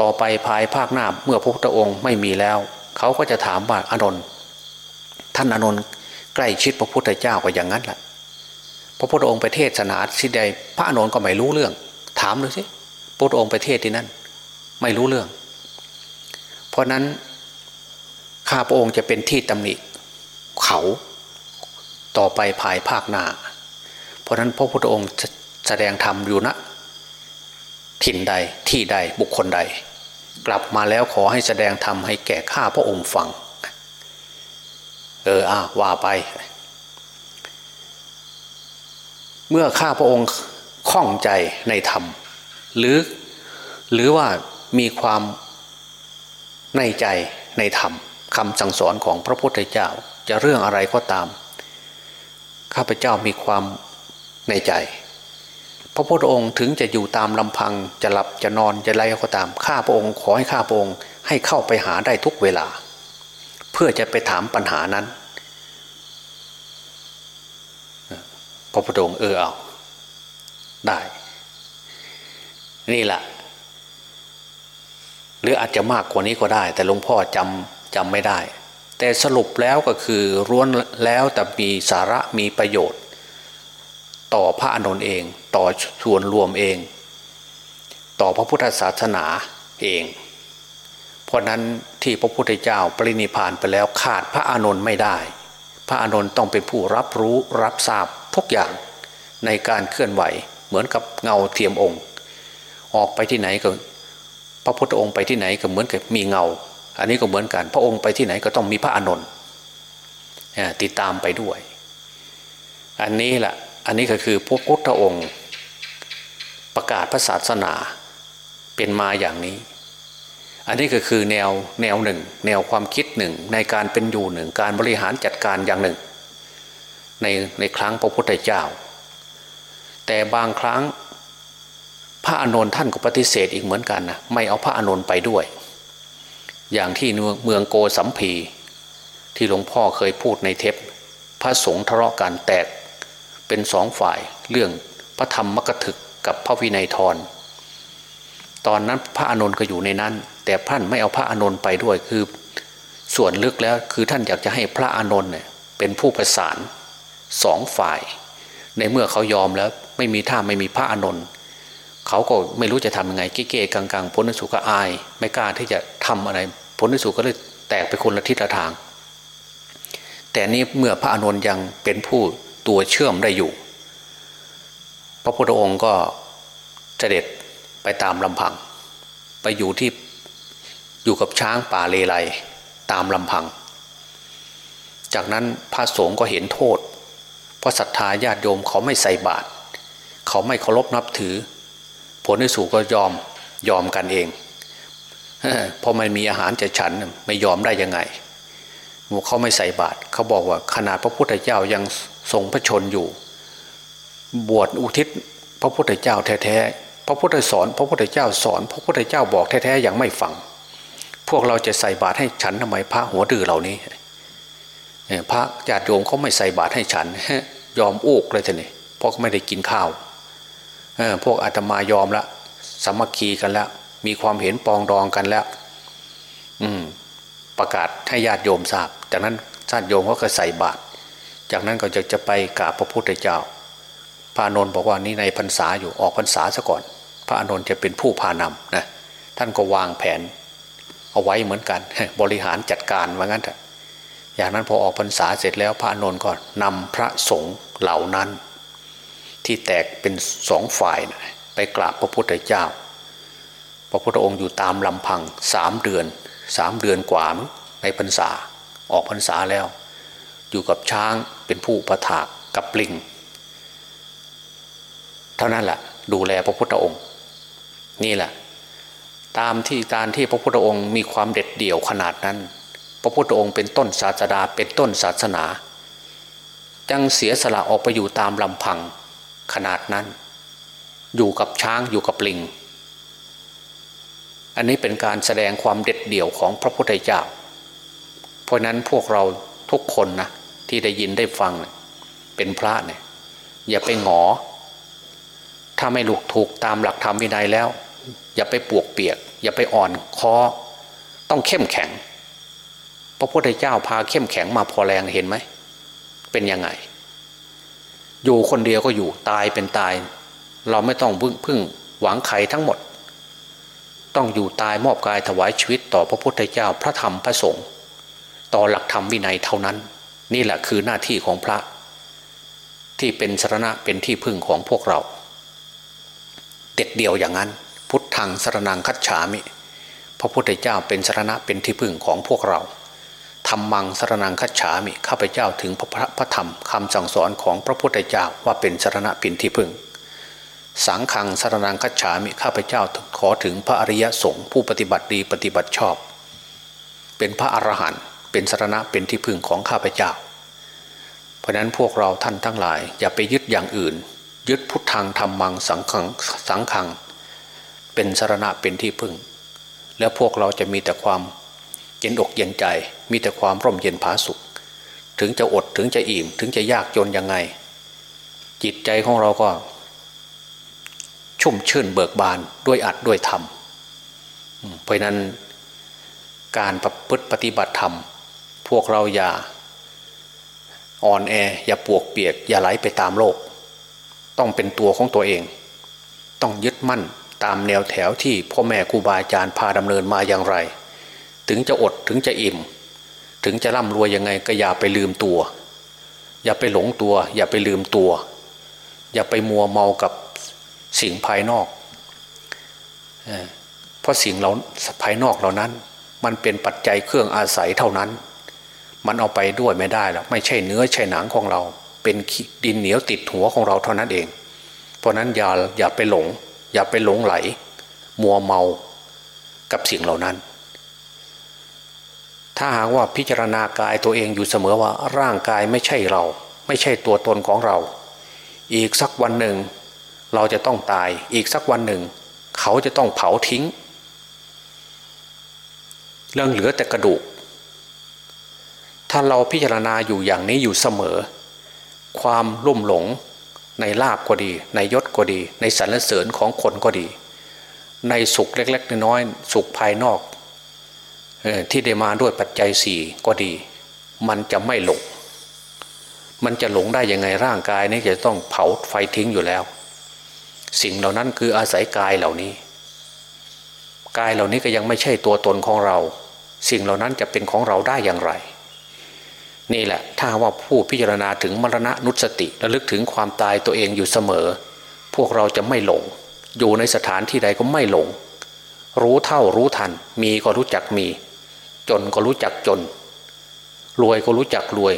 ต่อไปภายภาคหน้าเมื่อพระพุทธองค์ไม่มีแล้ว เขาก็จะถามว่าอานนท์ท่านอานนท์ใกล้ชิดพระพุทธเจ้าก็อย่างนั้นแหละพระพุทธองค์ไปเทศนาที่ใดพระอานนท์ก็ไม่รู้เรื่อง ถามดูสิพระพุทธองค์ไปเทศที่นั่นไม่รู้เรื่อง เพราะนั้นข้าพระองค์จะเป็นที่ตำหนิเขา ต่อไปภายภาคหน้า เพราะนั้นพระพุทธองค์แสดงธรรมอยู่ณนะถิ่นใดที่ใดบุคคลใด กลับมาแล้วขอให้แสดงธรรมให้แก่ข้าพระองค์ฟัง เอออ่าว่าไป เมื่อข้าพระองค์ข้องใจในธรรม หรือหรือว่ามีความในใจในธรรมคำสั่งสอนของพระพุทธเจ้า จะเรื่องอะไรก็ตาม ข้าพเจ้ามีความในใจ พระพุทธองค์ถึงจะอยู่ตามลำพังจะหลับจะนอนจะอะไรก็ตามข้าพระองค์ขอให้ข้าพระองค์ให้เข้าไปหาได้ทุกเวลา เพื่อจะไปถามปัญหานั้น พระพุทธองค์เออเอาได้ นี่แหละหรืออาจจะมากกว่านี้ก็ได้ แต่หลวงพ่อจำจำไม่ได้ แต่สรุปแล้วก็คือร้วนแล้วแต่มีสาระมีประโยชน์ ต่อพระอนุนเอง ต่อส่วนรวมเอง ต่อพระพุทธศาสนาเอง เพราะนั้นที่พระพุทธเจ้าปรินิพานไปแล้วขาดพระอานนท์ไม่ได้ พระอานนท์ต้องเป็นผู้รับรู้รับทราบทุกอย่างในการเคลื่อนไหวเหมือนกับเงาเทียมองค์ ออกไปที่ไหนก็พระพุทธองค์ไปที่ไหนก็เหมือนกับมีเงา อันนี้ก็เหมือนกัน พระองค์ไปที่ไหนก็ต้องมีพระอานนท์ติดตามไปด้วย อันนี้แหละอันนี้ก็คือพระพุทธองค์ ประกาศพระศาสนาเป็นมาอย่างนี้ อันนี้ก็คือแนวแนวหนึ่ง แนวความคิดหนึ่งในการเป็นอยู่หนึ่งการบริหารจัดการอย่างหนึ่ง ในในครั้งพระพุทธเจ้า แต่บางครั้งพระอานนท์ท่านก็ปฏิเสธอีกเหมือนกันนะไม่เอาพระอานนท์ไปด้วย อย่างที่เมืองโกสัมพีที่หลวงพ่อเคยพูดในเทปพระสงฆ์ทะเลาะกันแตกเป็นสองฝ่ายเรื่องพระธรรมมกถึกกับพระวินัยทรตอนนั้นพระอานนท์ก็อยู่ในนั้น แต่ท่านไม่เอาพระอานนท์ไปด้วยคือ ส่วนลึกแล้วคือท่านอยากจะให้พระอานนท์เนี่ยเป็นผู้ประสานสองฝ่าย ในเมื่อเขายอมแล้วไม่มีท่าไม่มีพระอานนท์ เขาก็ไม่รู้จะทำยังไงเก๊ๆกังๆพ้นสุก็อาย ไม่กล้าที่จะทำอะไรพ้นสุก็เลยแตกไปคนละทิศละทาง แต่นี้เมื่อพระอานนท์ยังเป็นผู้ตัวเชื่อมได้อยู่ พระพุทธองค์ก็เสด็จไปตามลำพัง ไปอยู่ที่อยู่กับช้างป่าเลไลตามลำพัง จากนั้นพระสงฆ์ก็เห็นโทษ เพราะศรัทธาญาติโยมเขาไม่ใส่บาตรเขาไม่เคารพนับถือ ผลที่สุก็ยอมยอมกันเองเพอไม่มีอาหารจะฉันไม่ยอมได้ยังไงเขาไม่ใส่บาตรเขาบอกว่าขนาดพระพุทธเจ้ายังทรงพระชนอยู่ บวชอุทิศพระพุทธเจ้าแท้ๆพระพุทธสอน พระพุทธเจ้าสอน พระพุทธเจ้าบอกแท้ๆยังไม่ฟัง พวกเราจะใส่บาตรให้ฉันทำไมพระหัวดื้อเหล่านี้พระญาติโยมเขาไม่ใส่บาตรให้ฉันยอมโอกเลยทีนี้เพราะไม่ได้กินข้าว พวกอาตมายอมละสมัคคีกันแล้ว มีความเห็นปองดองกันแล้ว อืม ประกาศให้ญาติโยมทราบ จากนั้นญาติโยมก็ใส่บาตรจากนั้นก็จะจะไปกราบพระพุทธเจ้า พระนนท์บอกว่านี่ในพรรษาอยู่ออกพรรษาซะก่อน พระอนนท์จะเป็นผู้พานำนะท่านก็วางแผน เอาไว้เหมือนกัน บริหารจัดการว่างั้นเถอะอย่างนั้นพอออกพรรษาเสร็จแล้วพระนนท์ก็นำพระสงฆ์เหล่านั้น ที่แตกเป็นสองฝ่ายไปกราบพระพุทธเจ้า พระพุทธองค์อยู่ตามลำพังสามเดือนสามเดือนกว่าในพรรษาออกพรรษาแล้ว อยู่กับช้างเป็นผู้ประถากกับลิง เท่านั้นแหละดูแลพระพุทธองค์ นี่แหละ ตามที่การที่พระพุทธองค์มีความเด็ดเดี่ยวขนาดนั้น พระพุทธองค์เป็นต้นศาสดาเป็นต้นศาสนาจังเสียสละออกไปอยู่ตามลำพัง ขนาดนั้น อยู่กับช้างอยู่กับลิง อันนี้เป็นการแสดงความเด็ดเดี่ยวของพระพุทธเจ้า เพราะนั้นพวกเราทุกคนนะที่ได้ยินได้ฟังเป็นพระเนี่ยอย่าไปหงอ ถ้าไม่หลุกถูกตามหลักธรรมวินัยแล้ว อย่าไปปวกเปียก อย่าไปอ่อนคอต้องเข้มแข็ง พระพุทธเจ้าพาเข้มแข็งมาพอแรงเห็นไหม เป็นยังไง อยู่คนเดียวก็อยู่ตายเป็นตาย เราไม่ต้องพึ่งพึ่งหวังใครทั้งหมด ต้องอยู่ตายมอบกายถวายชีวิตต่อพระพุทธเจ้าพระธรรมพระสงฆ์ต่อหลักธรรมวินัยเท่านั้น นี่แหละคือหน้าที่ของพระ ที่เป็นสรณะเป็นที่พึ่งของพวกเรา เด็ดเดี่ยวอย่างนั้น พุทธังสรนังคัจฉามิ พระพุทธเจ้าเป็นสรณะเป็นที่พึ่งของพวกเรา ธรรมังสรนังคัจฉามิข้าพเจ้าถึงพระพระธรรมคำสั่งสอนของพระพุทธเจ้าว่าเป็นสรณะเป็นที่พึ่ง สังฆังสรนังคัจฉามิข้าพเจ้าขอถึงพระอริยสงฆ์ผู้ปฏิบัติดีปฏิบัติชอบ เป็นพระอรหันต์เป็นสรณะเป็นที่พึ่งของข้าพเจ้า เพราะนั้นพวกเราท่านทั้งหลาย อย่าไปยึดอย่างอื่น ยึดพุทธังธรรมังสังขังสังขัง เป็นสรณะเป็นที่พึ่ง แล้วพวกเราจะมีแต่ความ ย็นอกเย็นใจ มีแต่ความร่มเย็นผาสุข ถึงจะอดถึงจะอิ่ม ถึงจะยากจนยังไง จิตใจของเราก็ ชุ่มชื่นเบิกบานด้วยอัดด้วยธรรมเพราะนั้นการประพฤติปฏิบัติธรรม พวกเราอย่าอ่อนแอ อย่าปวกเปียก อย่าไหลไปตามโลก ต้องเป็นตัวของตัวเอง ต้องยึดมั่นตามแนวแถวที่พ่อแม่ครูบาอาจารย์พาดำเนินมาอย่างไร ถึงจะอดถึงจะอิ่ม ถึงจะร่ำรวยยังไงก็อย่าไปลืมตัว อย่าไปหลงตัว อย่าไปลืมตัว อย่าไปมัวเมากับสิ่งภายนอก เพราะสิ่งเราภายนอกเหล่านั้น มันเป็นปัจจัยเครื่องอาศัยเท่านั้น มันเอาไปด้วยไม่ได้แล้วไม่ใช่เนื้อใช่หนังของเรา เป็นดินเหนียวติดหัวของเราเท่านั้นเอง เพราะนั้นอย่าอย่าไปหลง อย่าไปหลงไหล มัวเมากับสิ่งเหล่านั้น ถ้าหากว่าพิจารณากายตัวเองอยู่เสมอว่าร่างกายไม่ใช่เรา ไม่ใช่ตัวตนของเรา อีกสักวันหนึ่ง เราจะต้องตาย อีกสักวันหนึ่ง เขาจะต้องเผาทิ้ง เรื่องเหลือแต่กระดูก ถ้าเราพิจารณาอยู่อย่างนี้อยู่เสมอ ความลุ่มหลงในลาบก็ดี ในยศก็ดี ในสรรเสริญของคนก็ดี ในสุขเล็ก ๆ น้อยๆสุขภายนอก ที่ได้มาด้วยปัจจัยสี่ก็ดี มันจะไม่หลง มันจะหลงได้ยังไงร่างกายนี้จะต้องเผาไฟทิ้งอยู่แล้ว สิ่งเหล่านั้นคืออาศัยกายเหล่านี้ กายเหล่านี้ก็ยังไม่ใช่ตัวตนของเรา สิ่งเหล่านั้นจะเป็นของเราได้อย่างไร นี่แหละถ้าว่าผู้พิจารณาถึงมรณะนุสติระลึกถึงความตายตัวเองอยู่เสมอ พวกเราจะไม่หลง อยู่ในสถานที่ใดก็ไม่หลง รู้เท่ารู้ทัน มีก็รู้จักมี จนก็รู้จักจน รวยก็รู้จักรวย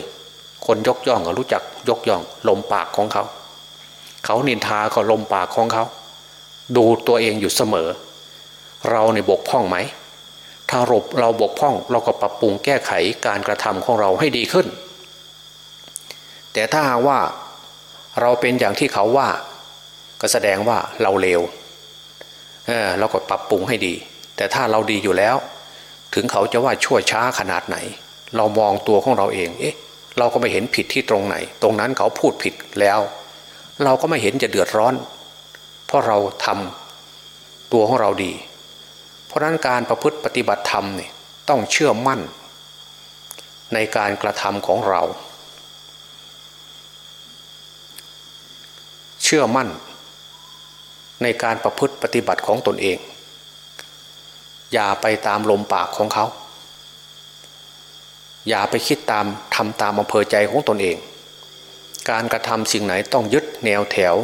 คนยกย่องก็รู้จักยกย่อง ลมปากของเขา เขานินทาก็ลมปากของเขา ดูตัวเองอยู่เสมอ เราในบกพร่องไหม ถ้ารบเราบกพร่องเราก็ปรับปรุงแก้ไขการกระทำของเราให้ดีขึ้น แต่ถ้าว่าเราเป็นอย่างที่เขาว่า ก็แสดงว่าเราเลวเออเราก็ปรับปรุงให้ดี แต่ถ้าเราดีอยู่แล้ว ถึงเขาจะว่าชั่วช้าขนาดไหน เรามองตัวของเราเอง เอ๊ะ เราก็ไม่เห็นผิดที่ตรงไหน ตรงนั้นเขาพูดผิดแล้ว เราก็ไม่เห็นจะเดือดร้อน เพราะเราทำตัวของเราดี เพราะนั้นการประพฤติปฏิบัติธรรมเนี่ยต้องเชื่อมั่น ในการกระทำของเรา เชื่อมั่น ในการประพฤติปฏิบัติของตนเอง อย่าไปตามลมปากของเขา อย่าไปคิดตามทำตามอำเภอใจของตนเอง การกระทำสิ่งไหนต้องยึดแนวแถว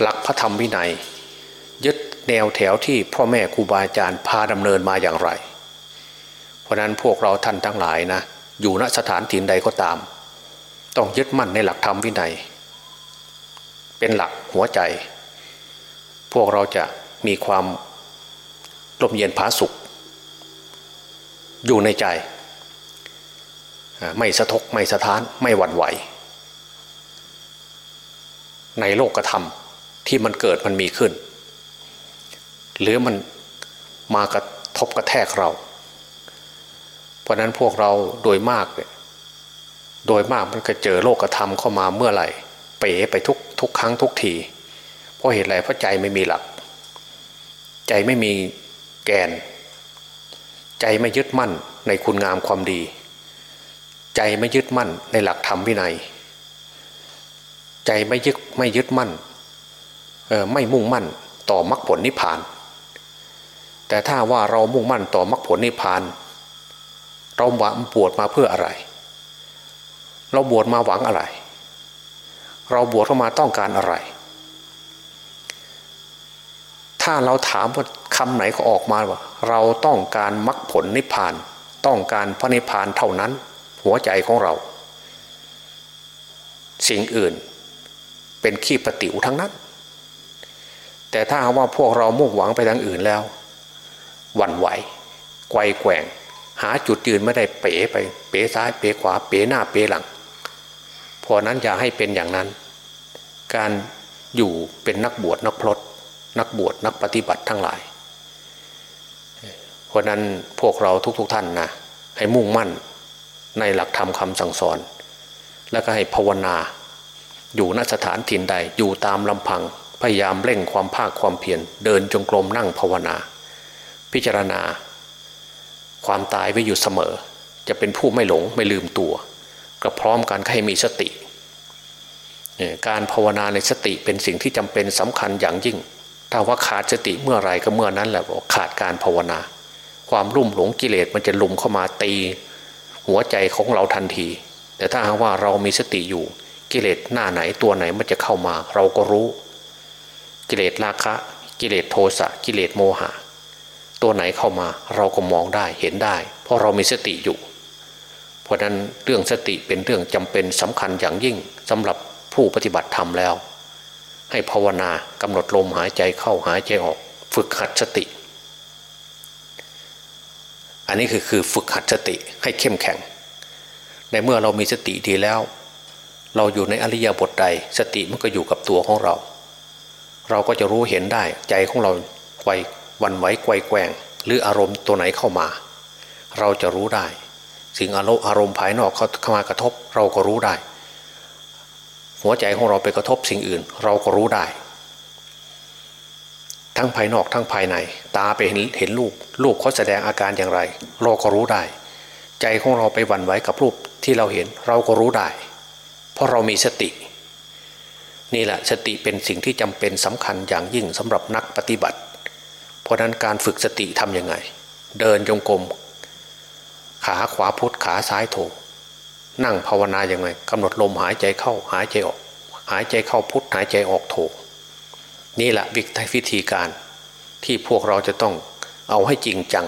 หลักพระธรรมวินัย ยึดแนวแถวที่พ่อแม่ครูบาอาจารย์พาดำเนินมาอย่างไร เพราะนั้นพวกเราท่านทั้งหลายนะอยู่ณสถานถิ่นใดก็ตาม ต้องยึดมั่นในหลักธรรมวินัย เป็นหลักหัวใจ พวกเราจะมีความ ลมเย็นผาสุขอยู่ในใจ ไม่สะทกไม่สะท้านไม่หวั่นไหว ในโลกธรรมที่มันเกิดมันมีขึ้น หรือมันมากระทบกระแทกเรา เพราะนั้นพวกเราโดยมากเนี่ยโดยมากมันก็เจอโลกธรรมเข้ามาเมื่อไหร่ เป๋ไปทุกทุกครั้งทุกที เพราะเหตุไรเพราะใจไม่มีหลัก ใจไม่มี แกน ใจไม่ยึดมั่นในคุณงามความดี ใจไม่ยึดมั่นในหลักธรรมวินัย ใจไม่ยึดไม่ยึดมั่นไม่มุ่งมั่นต่อมรรคผลนิพพาน แต่ถ้าว่าเรามุ่งมั่นต่อมรรคผลนิพพาน เราบวชมาเพื่ออะไร เราบวชมาหวังอะไร เราบวชเข้ามาต้องการอะไร ถ้าเราถามว่าคำไหนก็ออกมาว่า เราต้องการมรรคผลนิพพาน ต้องการพระนิพพานเท่านั้น หัวใจของเรา สิ่งอื่นเป็นขี้ปฏิวทั้งนั้น แต่ถ้าว่าพวกเรามุ่งหวังไปทางอื่นแล้วหวั่นไหวไกวแกว่ง หาจุดยืนไม่ได้เป๋ไป เป๋ซ้ายเป๋ขวา เป๋หน้าเป๋หลังพราะนั้นอย่าให้เป็นอย่างนั้น การอยู่เป็นนักบวชนักพรต นักบวชนักปฏิบัติทั้งหลาย เพราะนั้นพวกเราทุกๆทท่านนะให้มุ่งมั่นในหลักธรรมคำสั่งสอน แล้วก็ให้ภาวนา อยู่ณสถานถิ่นใดอยู่ตามลำพังพยายามเร่งความภาคความเพียรเดินจงกรมนั่งภาวนา พิจารณา ความตายไว้อยู่เสมอ จะเป็นผู้ไม่หลงไม่ลืมตัวก็พร้อมกันให้มีสติ การภาวนาในสติเป็นสิ่งที่จำเป็นสำคัญอย่างยิ่ง ถ้าว่าขาดสติเมื่อไรก็เมื่อนั้นแหละขาดการภาวนา ความรุ่มหลงกิเลสมันจะลุมเข้ามาตี หัวใจของเราทันที แต่ถ้าหากว่าเรามีสติอยู่ กิเลสหน้าไหนตัวไหนมันจะเข้ามา เราก็รู้ กิเลสราคะ กิเลสโทสะกิเลสโมหะ ตัวไหนเข้ามาเราก็มองได้เห็นได้ เพราะเรามีสติอยู่ เพราะนั้นเรื่องสติเป็นเรื่องจำเป็นสำคัญอย่างยิ่งสำหรับผู้ปฏิบัติธรรมแล้ว ให้ภาวนากำหนดลมหายใจเข้าหายใจออก ฝึกหัดสติ อันนี้คือคือฝึกหัดสติให้เข้มแข็ง ในเมื่อเรามีสติดีแล้ว เราอยู่ในอริยบทใด สติมันก็อยู่กับตัวของเรา เราก็จะรู้เห็นได้ใจของเราไกววันไหวไกวแกว่ง หรืออารมณ์ตัวไหนเข้ามา เราจะรู้ได้ สิ่งอารมณ์อารมณ์ภายนอกเข้ามากระทบ เราก็รู้ได้ หัวใจของเราไปกระทบสิ่งอื่น เราก็รู้ได้ ทั้งภายนอกทั้งภายใน ตาไปเห็นเห็นรูปรูปเขาแสดงอาการอย่างไร เราก็รู้ได้ ใจของเราไปวันไหวกับรูปที่เราเห็นเราก็รู้ได้ เพราะเรามีสติ นี่แหละสติเป็นสิ่งที่จำเป็นสำคัญอย่างยิ่งสำหรับนักปฏิบัติ เพราะนั้นการฝึกสติทํำยังไง เดินจงกรมขาขวาพุทธขาซ้ายโถ นั่งภาวนาอย่างไรกำหนดลมหายใจเข้าหายใจออก หายใจเข้าพุทหายใจออกโถนี่แหละวิธีการที่พวกเราจะต้องเอาให้จริงจัง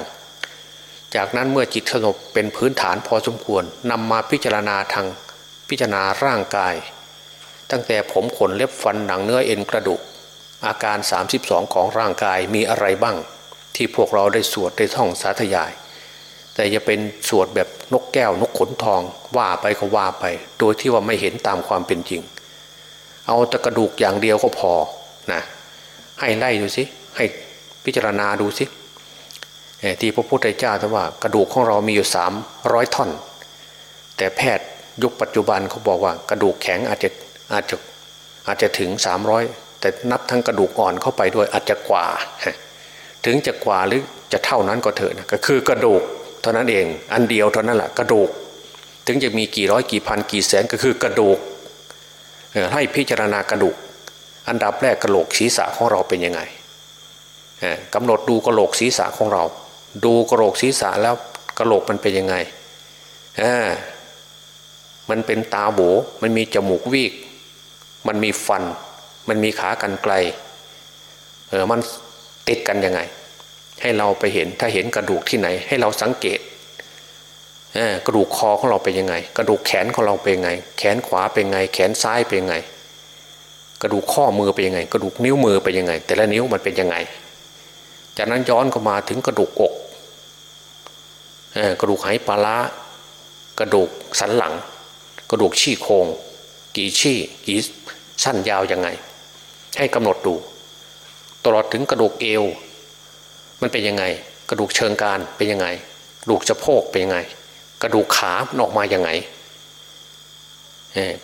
จากนั้นเมื่อจิตสงบเป็นพื้นฐานพอสมควรนำมาพิจารณาทางพิจารณาร่างกาย ตั้งแต่ผมขนเล็บฟันหนังเนื้อเอ็นกระดูก อาการ 32 ของร่างกายมีอะไรบ้าง ที่พวกเราได้สวดได้ท่องสาธยาย แต่จะเป็นสวดแบบนกแก้วนกขนทองว่าไปก็ว่าไป โดยที่ว่าไม่เห็นตามความเป็นจริง เอาตะกระดูกอย่างเดียวก็พอนะให้ไล่ดูสิให้พิจารณาดูสิที่พระพุทธเจ้าท่านว่ากระดูกของเรามีอยู่สามร้อยท่อน แต่แพทย์ยุคปัจจุบันเขาบอกว่ากระดูกแข็งอาจจะอาจจะอาจจะถึงสามร้อยแต่นับทั้งกระดูกอ่อนเข้าไปด้วยอาจจะกว่า ถึงจะกว่าหรือจะเท่านั้นก็เถอะนะก็คือกระดูก ท่านั้นเอง อันเดียวเท่านั้นแหละกระดูก ถึงจะมีกี่ร้อยกี่พันกี่แสนก็คือกระดูกให้พิจารณากระดูก อันดับแรกกระโหลกศีรษะของเราเป็นยังไงกำหนดดูกระโหลกศีรษะของเรา ดูกระโหลกศีรษะแล้วกระโหลกมันเป็นยังไงมันเป็นตาโบมันมีจมูกวีก มันมีฟัน มันมีขากันไกลเออมันติดกันยังไง ให้เราไปเห็น ถ้าเห็นกระดูกที่ไหน ให้เราสังเกตกระดูกคอของเราเป็นยังไง กระดูกแขนของเราเป็นยังไง แขนขวาเป็นยังไง แขนซ้ายเป็นยังไง กระดูกข้อมือเป็นยังไง กระดูกนิ้วมือเป็นยังไง แต่ละนิ้วมันเป็นยังไง จากนั้นย้อนเข้ามาถึงกระดูกอกกระดูกไหปลาล้ากระดูกสันหลัง กระดูกชี้โครงกี่ชี้กี่สั้นยาวยังไง ให้กำหนดดู ตลอดถึงกระดูกเอว มันเป็นยังไง กระดูกเชิงการเป็นยังไง กระดูกสะโพกเป็นยังไง กระดูกขาออกมายังไง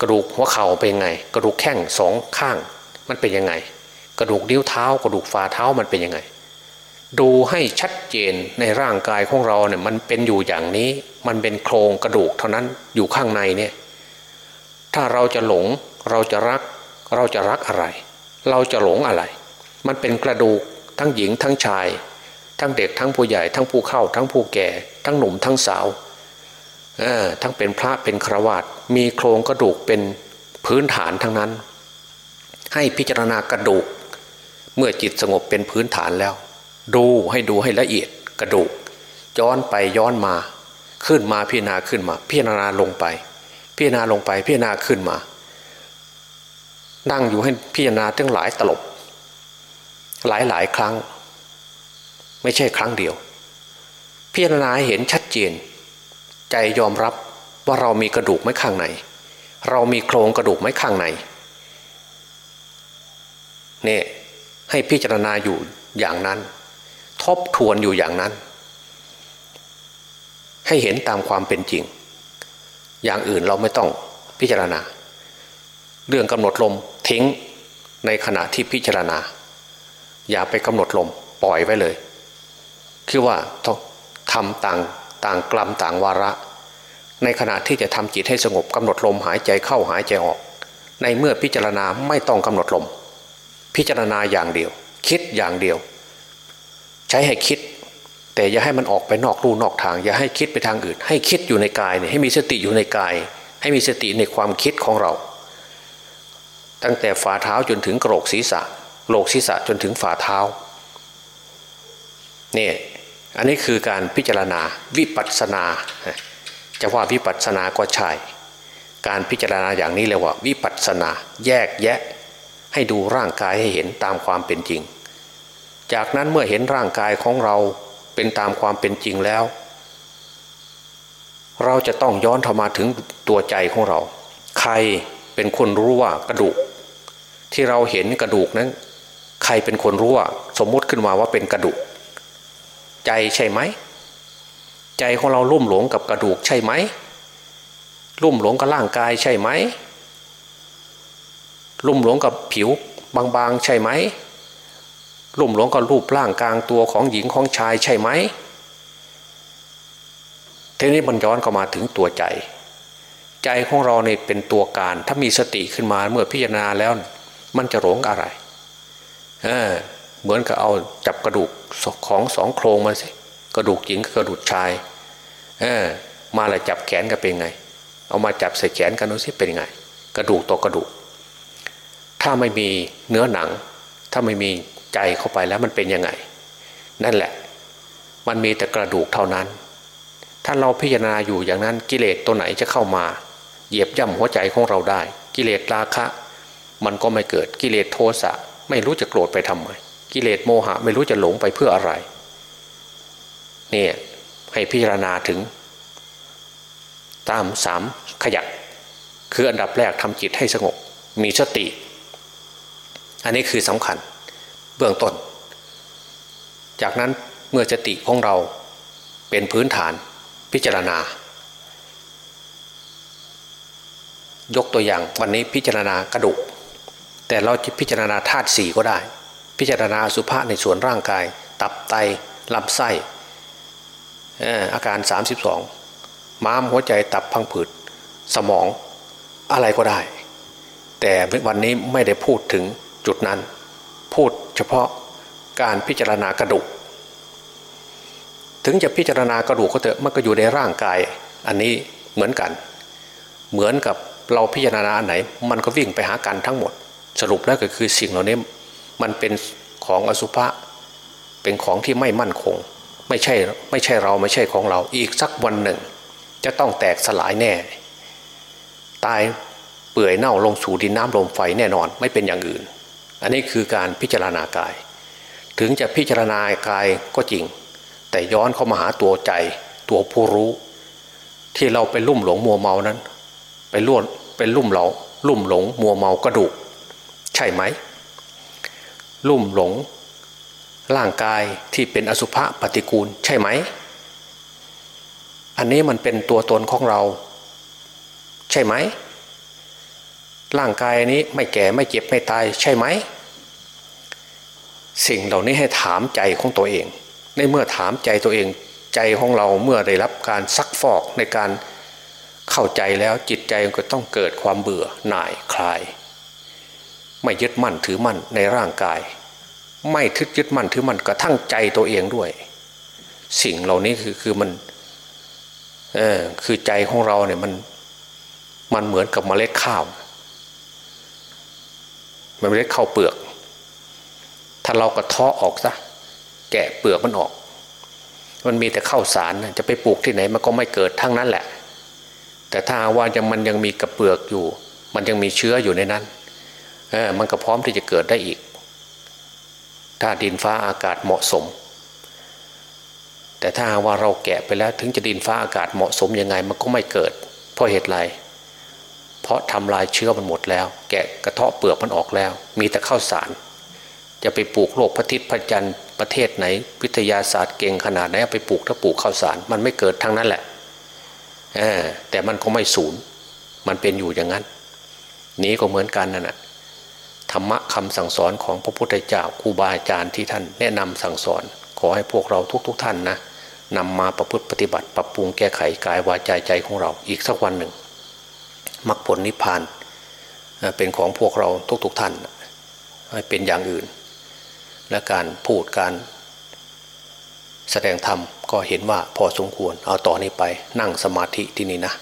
กระดูกหัวเข่าเป็นยังไง กระดูกแข้งสองข้าง มันเป็นยังไง กระดูกนิ้วเท้า กระดูกฝ่าเท้ามันเป็นยังไง ดูให้ชัดเจนในร่างกายของเราเนี่ยมันเป็นอยู่อย่างนี้ มันเป็นโครงกระดูกเท่านั้นอยู่ข้างในเนี่ยถ้าเราจะหลงเราจะรัก เราจะรักอะไร เราจะหลงอะไร มันเป็นกระดูกทั้งหญิงทั้งชาย ทั้งเด็กทั้งผู้ใหญ่ทั้งผู้เข้า ทั้งผู้แก่ ทั้งหนุ่มทั้งสาวทั้งเป็นพระเป็นครวาตมีโครงกระดูกเป็นพื้นฐานทั้งนั้น ให้พิจารณากระดูก เมื่อจิตสงบเป็นพื้นฐานแล้ว ดูให้ดูให้ละเอียดกระดูก ย้อนไปย้อนมา ขึ้นมาพิจารณาขึ้นมา พิจารณาลงไป พิจารณาลงไปพิจารณาขึ้นมา นั่งอยู่ให้พิจารณาตั้งหลายตลบ หลายหลายครั้ง ไม่ใช่ครั้งเดียว พิจารณาเห็นชัดเจน ใจยอมรับว่าเรามีกระดูกไม้ข้างใน เรามีโครงกระดูกไม้ข้างในเนี่ยให้พิจารณาอยู่อย่างนั้น ทบทวนอยู่อย่างนั้น ให้เห็นตามความเป็นจริง อย่างอื่นเราไม่ต้องพิจารณา เรื่องกำหนดลมทิ้งในขณะที่พิจารณา อย่าไปกำหนดลมปล่อยไว้เลย คือว่าต้องทำต่างต่างกลัมต่างวาระ ในขณะที่จะทำจิตให้สงบกำหนดลมหายใจเข้าหายใจออก ในเมื่อพิจารณาไม่ต้องกำหนดลม พิจารณาอย่างเดียว คิดอย่างเดียว ใช้ให้คิด แต่อย่าให้มันออกไปนอกรูนอกทาง อย่าให้คิดไปทางอื่น ให้คิดอยู่ในกายเนี่ยให้มีสติอยู่ในกาย ให้มีสติในความคิดของเรา ตั้งแต่ฝ่าเท้าจนถึงกระโหลกศีรษะโหลกศีรษะจนถึงฝ่าเท้าเนี่ย อันนี้คือการพิจารณาวิปัสสนา จะว่าวิปัสสนาก็ใช่ การพิจารณาอย่างนี้เรียว่า วิปัสสนาแยกแยะ ให้ดูร่างกายให้เห็นตามความเป็นจริง จากนั้นเมื่อเห็นร่างกายของเราเป็นตามความเป็นจริงแล้ว เราจะต้องย้อนเข้ามาถึงตัวใจของเรา ใครเป็นคนรู้ว่ากระดูก ที่เราเห็นกระดูกนั้น ใครเป็นคนรู้ว่าสมมติขึ้นมาว่าเป็นกระดูก ใจใช่ไหม ใจของเราลุ่มหลงกับกระดูกใช่ไหม ลุ่มหลงกับร่างกายใช่ไหม ลุ่มหลงกับผิวบางๆใช่ไหม ลุ่มหลงกับรูปร่างกลางตัวของหญิงของชายใช่ไหมทีนี้มันย้อนเข้ามาถึงตัวใจ ใจของเราเนี่ยเป็นตัวการ ถ้ามีสติขึ้นมาเมื่อพิจารณาแล้ว มันจะหลงอะไร เออ เหมือนกับเอาจับกระดูกของสองโครงมาสิกระดูกหญิงกับกระดูกชายเออมาแล้วจับแขนกันเป็นไง เอามาจับใส่แขนกันดูสิเป็นไง กระดูกต่อกระดูก ถ้าไม่มีเนื้อหนัง ถ้าไม่มีใจเข้าไปแล้วมันเป็นยังไง นั่นแหละ มันมีแต่กระดูกเท่านั้น ถ้าเราพิจารณาอยู่อย่างนั้นกิเลสตัวไหนจะเข้ามา เหยียบย่ำหัวใจของเราได้ กิเลสราคะ มันก็ไม่เกิดกิเลสโทสะไม่รู้จะโกรธไปทำไม กิเลสโมหะไม่รู้จะหลงไปเพื่ออะไรเนี่ยให้พิจารณาถึง ตามสามขยักคืออันดับแรกทำจิตให้สงบ มีสติ อันนี้คือสำคัญเบื้องต้น จากนั้นเมื่อสติของเราเป็นพื้นฐานพิจารณา ยกตัวอย่างวันนี้พิจารณากระดูก แต่เราจะพิจารณาธาตุสี่ก็ได้ พิจารณาสุภาษในส่วนร่างกาย ตับไตลำไส้อาการ 32 ม้ามหัวใจตับพังผืดสมองอะไรก็ได้ แต่วันนี้ไม่ได้พูดถึงจุดนั้น พูดเฉพาะการพิจารณากระดูก ถึงจะพิจารณากระดูกก็เถอะมันก็อยู่ในร่างกาย อันนี้เหมือนกัน เหมือนกับเราพิจารณาอันไหน มันก็วิ่งไปหากันทั้งหมด สรุปแล้วก็คือสิ่งเหล่านี้ มันเป็นของอสุภะเป็นของที่ไม่มั่นคง ไม่ใช่ไม่ใช่เราไม่ใช่ของเรา อีกสักวันหนึ่ง จะต้องแตกสลายแน่ ตายเปื่อยเน่าลงสู่ดินน้ำลมไฟแน่นอน ไม่เป็นอย่างอื่น อันนี้คือการพิจารณากาย ถึงจะพิจารณากายก็จริง แต่ย้อนเข้ามาหาตัวใจ ตัวผู้รู้ ที่เราไปลุ่มหลงมัวเมานั้น ไปล้วนเป็นลุ่มเราลุ่มหลงมัวเมากระดูก ใช่ไหม ลุ่มหลง ร่างกายที่เป็นอสุภะปฏิกูลใช่ไหม อันนี้มันเป็นตัวตนของเรา ใช่ไหม ร่างกายนี้ไม่แก่ไม่เจ็บไม่ตายใช่ไหม สิ่งเหล่านี้ให้ถามใจของตัวเอง ในเมื่อถามใจตัวเองใจของเราเมื่อได้รับการซักฟอกในการเข้าใจแล้วจิตใจก็ต้องเกิดความเบื่อหน่ายคลาย ไม่ยึดมั่นถือมั่นในร่างกาย ไม่ทึดยึดมั่นถือมั่นกระทั่งใจตัวเองด้วย สิ่งเหล่านี้คือคือมันเออคือใจของเราเนี่ยมันมันเหมือนกับเมล็ดข้าวมันเมล็ดข้าวเปลือก ถ้าเรากระเทาะออกซะแกะเปลือกมันออก มันมีแต่ข้าวสารจะไปปลูกที่ไหนมันก็ไม่เกิดทั้งนั้นแหละ แต่ถ้าว่ายังมันยังมีกระเปลือกอยู่ มันยังมีเชื้ออยู่ในนั้น มันก็พร้อมที่จะเกิดได้อีก ถ้าดินฟ้าอากาศเหมาะสม แต่ถ้าว่าเราแกะไปแล้วถึงจะดินฟ้าอากาศเหมาะสมยังไงมันก็ไม่เกิด เพราะเหตุไรเพราะทำลายเชื้อมันหมดแล้ว แกะกระเทาะเปลือกมันออกแล้ว มีแต่ข้าวสาร จะไปปลูกโลกพระทิศพระจันทร์ประเทศไหน วิทยาศาสตร์เก่งขนาดไหนไปปลูกถ้าปลูกข้าวสาร มันไม่เกิดทั้งนั้นแหละแต่มันก็ไม่สูญมันเป็นอยู่อย่างนั้น นี้ก็เหมือนกันนั่นแหะ ธรรมะคำสั่งสอนของพระพุทธเจ้าครูบาอาจารย์ที่ท่านแนะนำสั่งสอน ขอให้พวกเราทุกๆทท่านนะนำมาประพฤติปฏิบัติ ปรับปรุงแก้ไขกายวาจาใจของเราอีกสักวันหนึ่งมรรคผลนิพพานเป็นของพวกเราทุกๆทท่านให้เป็นอย่างอื่น และการพูดการแสดงธรรมก็เห็นว่าพอสมควรเอาต่อนนี้ไปนั่งสมาธิที่นี่นะ